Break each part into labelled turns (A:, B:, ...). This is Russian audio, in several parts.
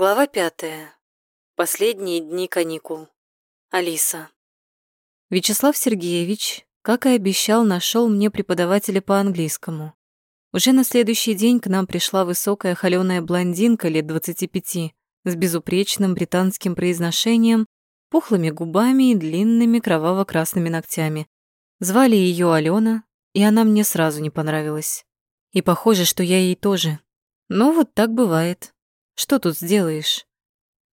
A: Глава пятая. Последние дни каникул. Алиса. Вячеслав Сергеевич, как и обещал, нашел мне преподавателя по английскому. Уже на следующий день к нам пришла высокая холёная блондинка лет 25 с безупречным британским произношением, пухлыми губами и длинными кроваво-красными ногтями. Звали ее Алена, и она мне сразу не понравилась. И похоже, что я ей тоже. Ну, вот так бывает. Что тут сделаешь?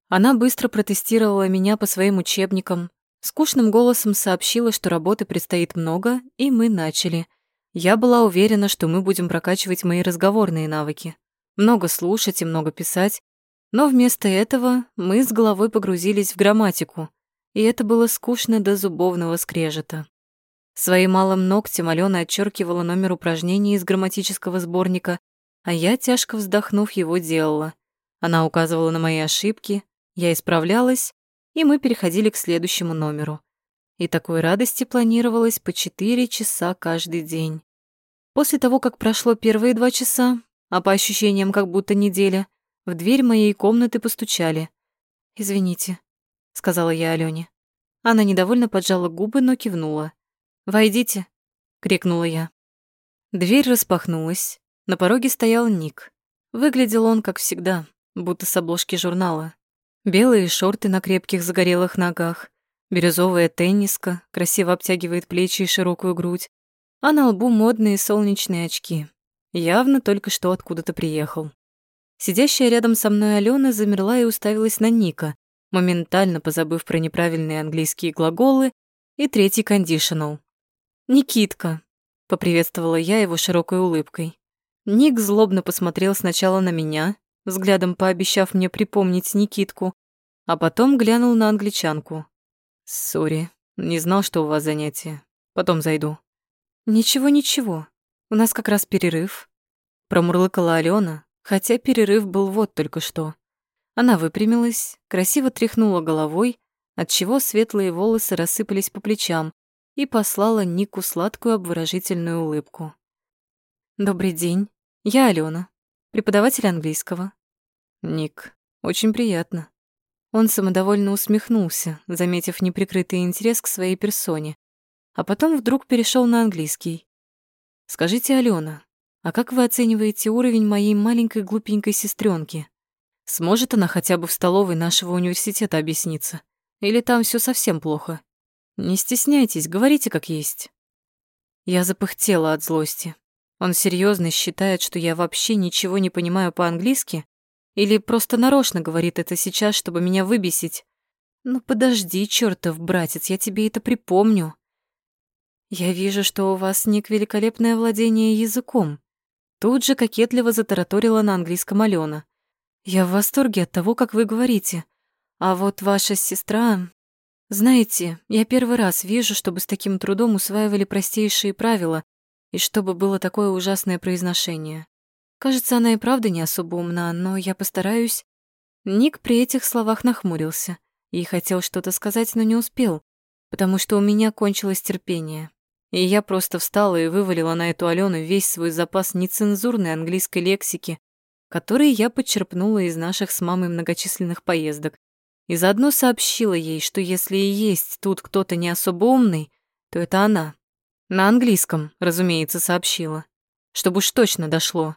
A: Она быстро протестировала меня по своим учебникам, скучным голосом сообщила, что работы предстоит много, и мы начали. Я была уверена, что мы будем прокачивать мои разговорные навыки. Много слушать и много писать. Но вместо этого мы с головой погрузились в грамматику, и это было скучно до зубовного скрежета. Своим малым ногтем Алена отчеркивала номер упражнений из грамматического сборника, а я, тяжко вздохнув, его делала. Она указывала на мои ошибки, я исправлялась, и мы переходили к следующему номеру. И такой радости планировалось по четыре часа каждый день. После того, как прошло первые два часа, а по ощущениям как будто неделя, в дверь моей комнаты постучали. «Извините», — сказала я Алёне. Она недовольно поджала губы, но кивнула. «Войдите», — крикнула я. Дверь распахнулась, на пороге стоял Ник. Выглядел он, как всегда, будто с обложки журнала. Белые шорты на крепких загорелых ногах, бирюзовая тенниска красиво обтягивает плечи и широкую грудь, а на лбу модные солнечные очки. Явно только что откуда-то приехал. Сидящая рядом со мной Алена замерла и уставилась на Ника, моментально позабыв про неправильные английские глаголы и третий кондишнл. «Никитка», — поприветствовала я его широкой улыбкой. Ник злобно посмотрел сначала на меня, взглядом пообещав мне припомнить Никитку, а потом глянул на англичанку. «Сори, не знал, что у вас занятие. Потом зайду». «Ничего-ничего, у нас как раз перерыв», — промурлыкала Алена, хотя перерыв был вот только что. Она выпрямилась, красиво тряхнула головой, отчего светлые волосы рассыпались по плечам, и послала Нику сладкую обворожительную улыбку. «Добрый день. Я Алена, преподаватель английского. Ник, очень приятно. Он самодовольно усмехнулся, заметив неприкрытый интерес к своей персоне, а потом вдруг перешел на английский. Скажите, Алена, а как вы оцениваете уровень моей маленькой глупенькой сестренки? Сможет она хотя бы в столовой нашего университета объясниться? Или там все совсем плохо? Не стесняйтесь, говорите как есть. Я запыхтела от злости. Он серьезно считает, что я вообще ничего не понимаю по-английски? Или просто нарочно говорит это сейчас, чтобы меня выбесить? Ну подожди, чертов братец, я тебе это припомню. Я вижу, что у вас Ник великолепное владение языком. Тут же кокетливо затараторила на английском Алена. Я в восторге от того, как вы говорите. А вот ваша сестра... Знаете, я первый раз вижу, чтобы с таким трудом усваивали простейшие правила, и чтобы было такое ужасное произношение. Кажется, она и правда не особо умна, но я постараюсь. Ник при этих словах нахмурился и хотел что-то сказать, но не успел, потому что у меня кончилось терпение. И я просто встала и вывалила на эту Алену весь свой запас нецензурной английской лексики, который я подчерпнула из наших с мамой многочисленных поездок. И заодно сообщила ей, что если и есть тут кто-то не особо умный, то это она. На английском, разумеется, сообщила. Чтобы уж точно дошло.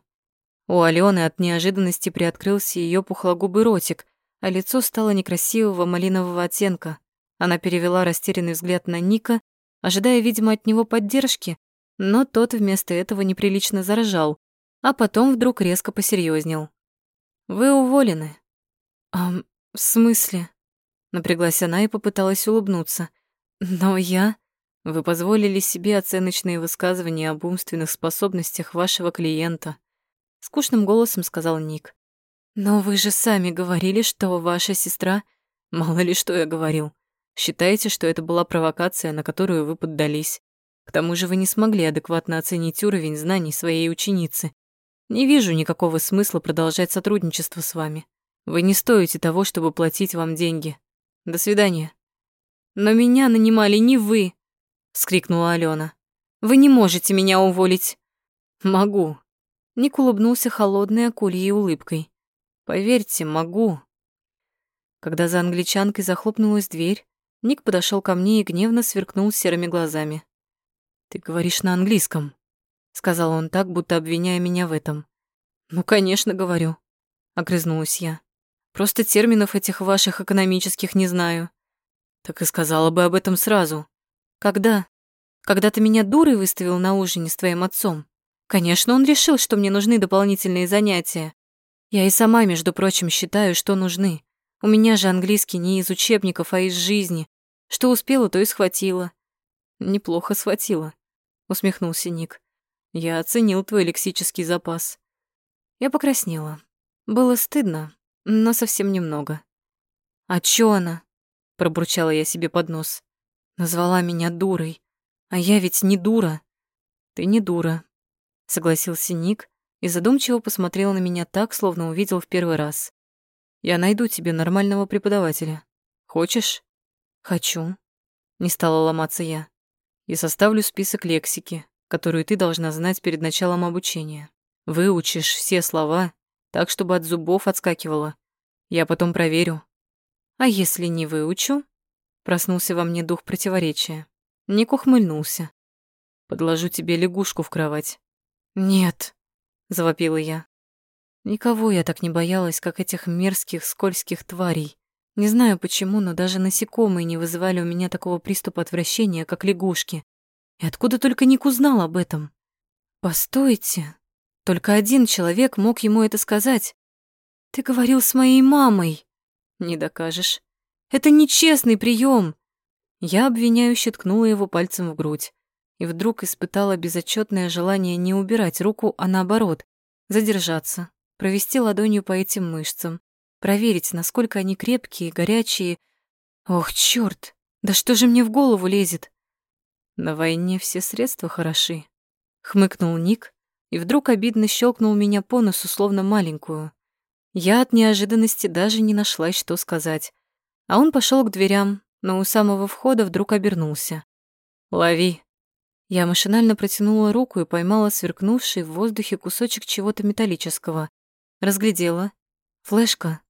A: У Алены от неожиданности приоткрылся ее пухлогубый ротик, а лицо стало некрасивого малинового оттенка. Она перевела растерянный взгляд на Ника, ожидая, видимо, от него поддержки, но тот вместо этого неприлично заржал, а потом вдруг резко посерьезнел. «Вы уволены». «А, в смысле?» Напряглась она и попыталась улыбнуться. «Но я...» Вы позволили себе оценочные высказывания об умственных способностях вашего клиента, скучным голосом сказал Ник. Но вы же сами говорили, что ваша сестра... Мало ли что я говорил. Считаете, что это была провокация, на которую вы поддались. К тому же вы не смогли адекватно оценить уровень знаний своей ученицы. Не вижу никакого смысла продолжать сотрудничество с вами. Вы не стоите того, чтобы платить вам деньги. До свидания. Но меня нанимали не вы, вскрикнула Алена. Вы не можете меня уволить. Могу. Ник улыбнулся холодной акульей улыбкой. Поверьте, могу, Когда за англичанкой захлопнулась дверь, Ник подошел ко мне и гневно сверкнул серыми глазами. «Ты говоришь на английском», — сказал он так, будто обвиняя меня в этом. «Ну, конечно, говорю», — огрызнулась я. «Просто терминов этих ваших экономических не знаю». «Так и сказала бы об этом сразу». «Когда? Когда ты меня дурой выставил на ужине с твоим отцом? Конечно, он решил, что мне нужны дополнительные занятия. Я и сама, между прочим, считаю, что нужны. У меня же английский не из учебников, а из жизни. Что успела, то и схватила. Неплохо схватила, усмехнулся Ник. Я оценил твой лексический запас. Я покраснела. Было стыдно, но совсем немного. А чё она? пробурчала я себе под нос. Назвала меня дурой. А я ведь не дура. Ты не дура, согласился Ник и задумчиво посмотрел на меня так, словно увидел в первый раз. Я найду тебе нормального преподавателя. Хочешь? Хочу. Не стала ломаться я. И составлю список лексики, которую ты должна знать перед началом обучения. Выучишь все слова, так, чтобы от зубов отскакивало. Я потом проверю. А если не выучу? Проснулся во мне дух противоречия. Ник ухмыльнулся. Подложу тебе лягушку в кровать. Нет, завопила я. Никого я так не боялась, как этих мерзких, скользких тварей. Не знаю почему, но даже насекомые не вызывали у меня такого приступа отвращения, как лягушки. И откуда только Ник узнал об этом? Постойте. Только один человек мог ему это сказать. Ты говорил с моей мамой. Не докажешь. Это нечестный прием. Я обвиняюще ткнула его пальцем в грудь и вдруг испытала безотчетное желание не убирать руку, а наоборот, задержаться, провести ладонью по этим мышцам, проверить, насколько они крепкие, горячие. Ох, чёрт, да что же мне в голову лезет? На войне все средства хороши, хмыкнул Ник и вдруг обидно щелкнул меня по носу, словно маленькую. Я от неожиданности даже не нашла, что сказать. А он пошел к дверям, но у самого входа вдруг обернулся. «Лови!» Я машинально протянула руку и поймала сверкнувший в воздухе кусочек чего-то металлического. Разглядела. Флешка.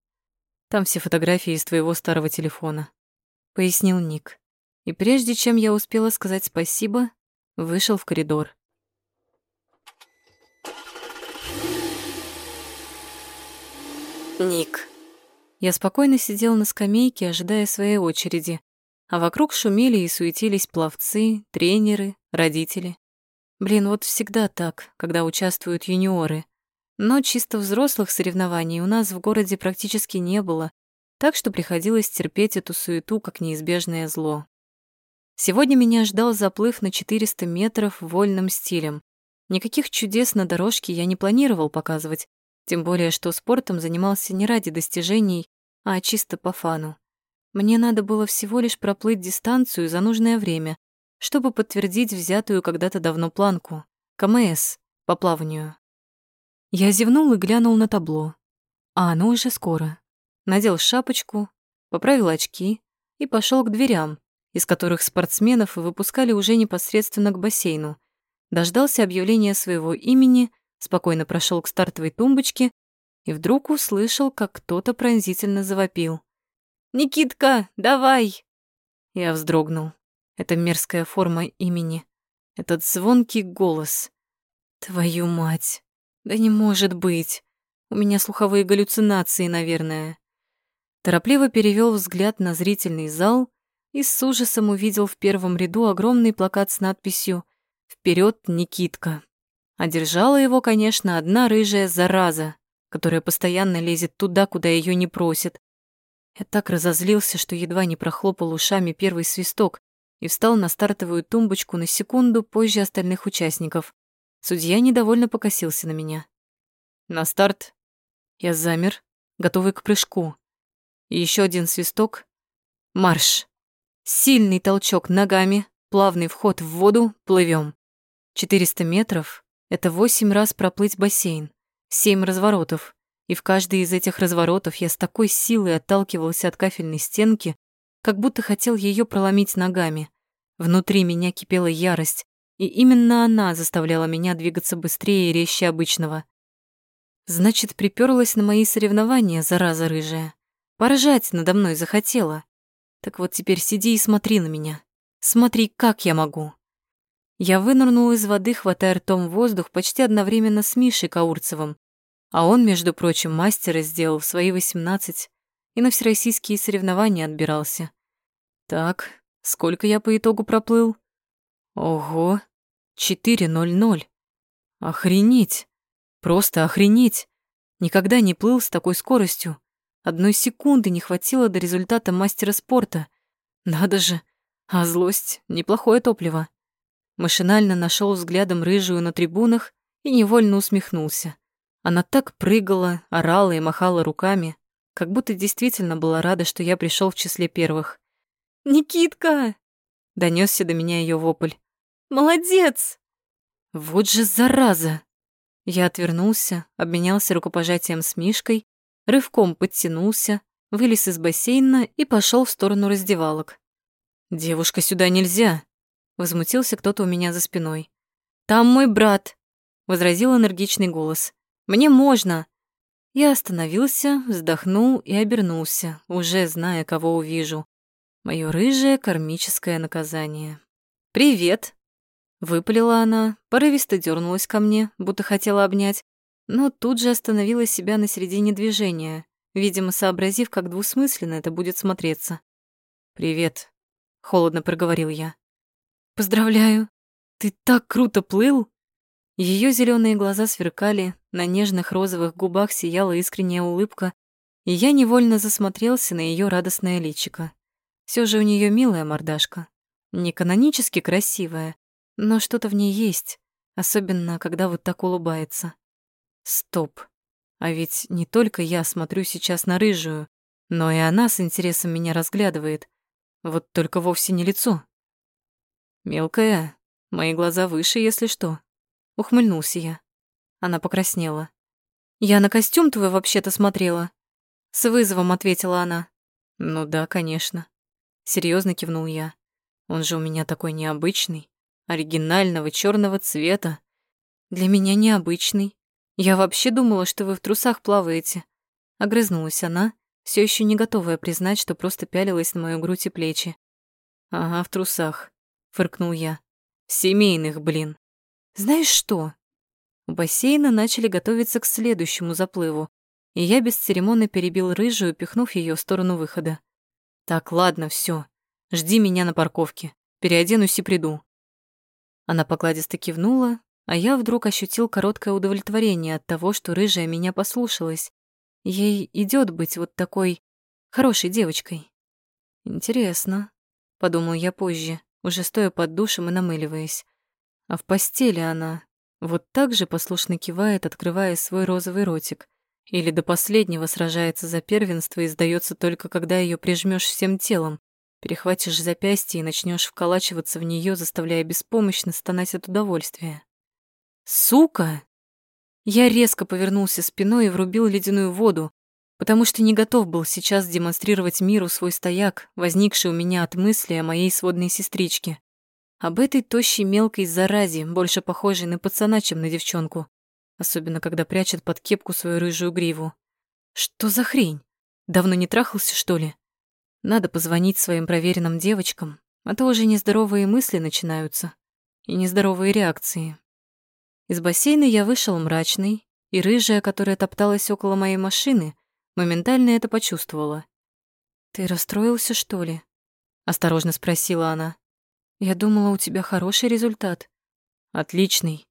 A: Там все фотографии из твоего старого телефона, пояснил Ник. И прежде чем я успела сказать спасибо, вышел в коридор. Ник. Я спокойно сидел на скамейке, ожидая своей очереди, а вокруг шумели и суетились пловцы, тренеры, родители. Блин, вот всегда так, когда участвуют юниоры. Но чисто взрослых соревнований у нас в городе практически не было, так что приходилось терпеть эту суету как неизбежное зло. Сегодня меня ждал заплыв на 400 метров вольным стилем. Никаких чудес на дорожке я не планировал показывать, тем более что спортом занимался не ради достижений, а чисто по фану. Мне надо было всего лишь проплыть дистанцию за нужное время, чтобы подтвердить взятую когда-то давно планку — КМС по плаванию. Я зевнул и глянул на табло. А оно уже скоро. Надел шапочку, поправил очки и пошел к дверям, из которых спортсменов выпускали уже непосредственно к бассейну. Дождался объявления своего имени, спокойно прошел к стартовой тумбочке и вдруг услышал, как кто-то пронзительно завопил. «Никитка, давай!» Я вздрогнул. Это мерзкая форма имени. Этот звонкий голос. Твою мать! Да не может быть. У меня слуховые галлюцинации, наверное. Торопливо перевел взгляд на зрительный зал и с ужасом увидел в первом ряду огромный плакат с надписью «Вперед, Никитка». А держала его, конечно, одна рыжая зараза, которая постоянно лезет туда, куда ее не просят. Я так разозлился, что едва не прохлопал ушами первый свисток и встал на стартовую тумбочку на секунду позже остальных участников. Судья недовольно покосился на меня. На старт. Я замер, готовый к прыжку. И еще один свисток. Марш. Сильный толчок ногами, плавный вход в воду, плывем. 400 метров — это 8 раз проплыть бассейн, 7 разворотов, и в каждый из этих разворотов я с такой силой отталкивался от кафельной стенки, как будто хотел ее проломить ногами. Внутри меня кипела ярость, и именно она заставляла меня двигаться быстрее и резче обычного. Значит, приперлась на мои соревнования, зараза рыжая. Поржать надо мной захотела. Так вот теперь сиди и смотри на меня. Смотри, как я могу. Я вынырнула из воды, хватая ртом воздух почти одновременно с Мишей Каурцевым. А он, между прочим, мастера сделал в свои восемнадцать и на всероссийские соревнования отбирался. Так, сколько я по итогу проплыл? Ого, 4.00. Охренеть. Просто охренеть. Никогда не плыл с такой скоростью. Одной секунды не хватило до результата мастера спорта. Надо же. А злость — неплохое топливо. Машинально нашел взглядом рыжую на трибунах и невольно усмехнулся. Она так прыгала, орала и махала руками, как будто действительно была рада, что я пришел в числе первых. «Никитка!» — донесся до меня ее вопль. «Молодец!» Вот же зараза! Я отвернулся, обменялся рукопожатием с Мишкой, рывком подтянулся, вылез из бассейна и пошел в сторону раздевалок. «Девушка, сюда нельзя!» — возмутился кто-то у меня за спиной. «Там мой брат!» — возразил энергичный голос. «Мне можно!» Я остановился, вздохнул и обернулся, уже зная, кого увижу. Моё рыжее кармическое наказание. «Привет!» Выпалила она, порывисто дернулась ко мне, будто хотела обнять, но тут же остановила себя на середине движения, видимо, сообразив, как двусмысленно это будет смотреться. «Привет», — холодно проговорил я. «Поздравляю! Ты так круто плыл!» Ее зеленые глаза сверкали, на нежных розовых губах сияла искренняя улыбка, и я невольно засмотрелся на ее радостное личико. Все же у нее милая мордашка. Не канонически красивая, но что-то в ней есть, особенно когда вот так улыбается. Стоп. А ведь не только я смотрю сейчас на рыжую, но и она с интересом меня разглядывает. Вот только вовсе не лицо. Мелкая, мои глаза выше, если что. Ухмыльнулся я. Она покраснела. «Я на костюм твой вообще-то смотрела». С вызовом ответила она. «Ну да, конечно». Серьезно кивнул я. «Он же у меня такой необычный, оригинального черного цвета. Для меня необычный. Я вообще думала, что вы в трусах плаваете». Огрызнулась она, все еще не готовая признать, что просто пялилась на мою грудь и плечи. «Ага, в трусах», — фыркнул я. «Семейных, блин». «Знаешь что?» У бассейна начали готовиться к следующему заплыву, и я бесцеремонно перебил рыжую, пихнув ее в сторону выхода. «Так, ладно, все. Жди меня на парковке. Переоденусь и приду». Она покладисто кивнула, а я вдруг ощутил короткое удовлетворение от того, что рыжая меня послушалась. Ей идет быть вот такой хорошей девочкой. «Интересно», — подумал я позже, уже стоя под душем и намыливаясь. «А в постели она вот так же послушно кивает, открывая свой розовый ротик. Или до последнего сражается за первенство и сдается только, когда ее прижмешь всем телом, перехватишь запястье и начнешь вколачиваться в нее, заставляя беспомощно стонать от удовольствия. «Сука!» Я резко повернулся спиной и врубил ледяную воду, потому что не готов был сейчас демонстрировать миру свой стояк, возникший у меня от мысли о моей сводной сестричке. Об этой тощей мелкой заразе, больше похожей на пацана, чем на девчонку. Особенно, когда прячет под кепку свою рыжую гриву. Что за хрень? Давно не трахался, что ли? Надо позвонить своим проверенным девочкам, а то уже нездоровые мысли начинаются. И нездоровые реакции. Из бассейна я вышел мрачный, и рыжая, которая топталась около моей машины, моментально это почувствовала. «Ты расстроился, что ли?» — осторожно спросила она. Я думала, у тебя хороший результат. Отличный.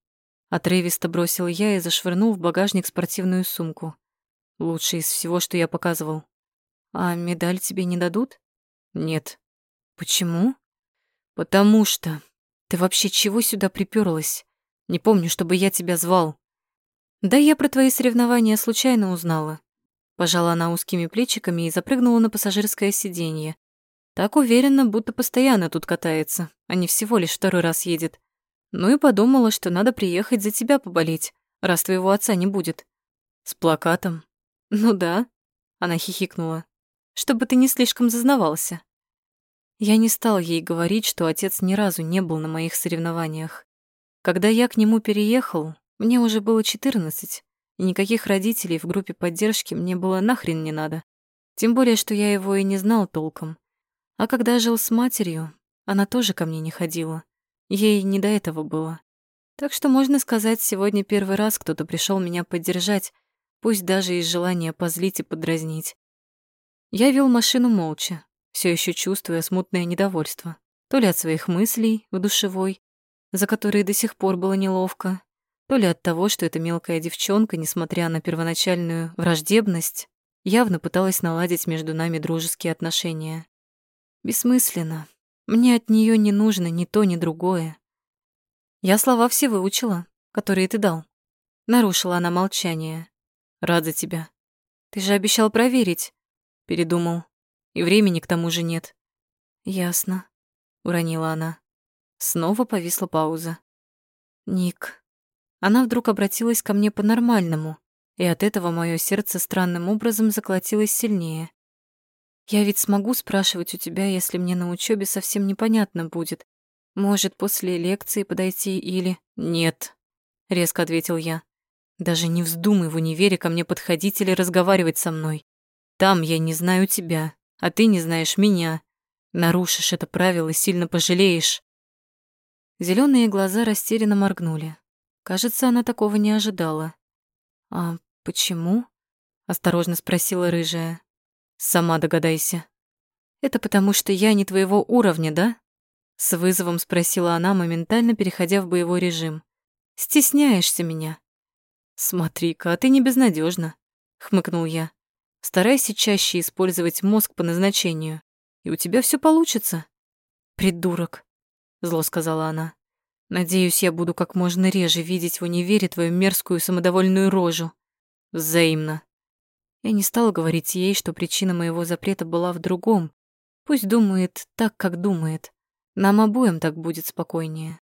A: Отрывисто бросил я и зашвырнул в багажник спортивную сумку. Лучший из всего, что я показывал. А медаль тебе не дадут? Нет. Почему? Потому что... Ты вообще чего сюда приперлась? Не помню, чтобы я тебя звал. Да я про твои соревнования случайно узнала. Пожала она узкими плечиками и запрыгнула на пассажирское сиденье, так уверенно, будто постоянно тут катается, а не всего лишь второй раз едет. Ну и подумала, что надо приехать за тебя поболеть, раз твоего отца не будет. С плакатом. Ну да, она хихикнула. Чтобы ты не слишком зазнавался. Я не стал ей говорить, что отец ни разу не был на моих соревнованиях. Когда я к нему переехал, мне уже было 14, и никаких родителей в группе поддержки мне было нахрен не надо. Тем более, что я его и не знал толком. А когда жил с матерью, она тоже ко мне не ходила. Ей не до этого было. Так что, можно сказать, сегодня первый раз кто-то пришел меня поддержать, пусть даже из желания позлить и подразнить. Я вел машину молча, все еще чувствуя смутное недовольство. То ли от своих мыслей в душевой, за которые до сих пор было неловко, то ли от того, что эта мелкая девчонка, несмотря на первоначальную враждебность, явно пыталась наладить между нами дружеские отношения. Бессмысленно. Мне от нее не нужно ни то, ни другое. Я слова все выучила, которые ты дал. Нарушила она молчание. Рад за тебя. Ты же обещал проверить. Передумал. И времени к тому же нет. Ясно, уронила она. Снова повисла пауза. Ник. Она вдруг обратилась ко мне по-нормальному, и от этого мое сердце странным образом заколотилось сильнее. Я ведь смогу спрашивать у тебя, если мне на учебе совсем непонятно будет. Может, после лекции подойти или... Нет, резко ответил я. Даже не вздумай в универе ко мне подходить или разговаривать со мной. Там я не знаю тебя, а ты не знаешь меня. Нарушишь это правило, сильно пожалеешь. Зеленые глаза растерянно моргнули. Кажется, она такого не ожидала. «А почему?» — осторожно спросила рыжая. «Сама догадайся». «Это потому, что я не твоего уровня, да?» С вызовом спросила она, моментально переходя в боевой режим. «Стесняешься меня?» «Смотри-ка, а ты не безнадежна, хмыкнул я. «Старайся чаще использовать мозг по назначению, и у тебя все получится». «Придурок», — зло сказала она. Надеюсь, я буду как можно реже видеть в универе твою мерзкую самодовольную рожу. Взаимно. Я не стала говорить ей, что причина моего запрета была в другом. Пусть думает так, как думает. Нам обоим так будет спокойнее.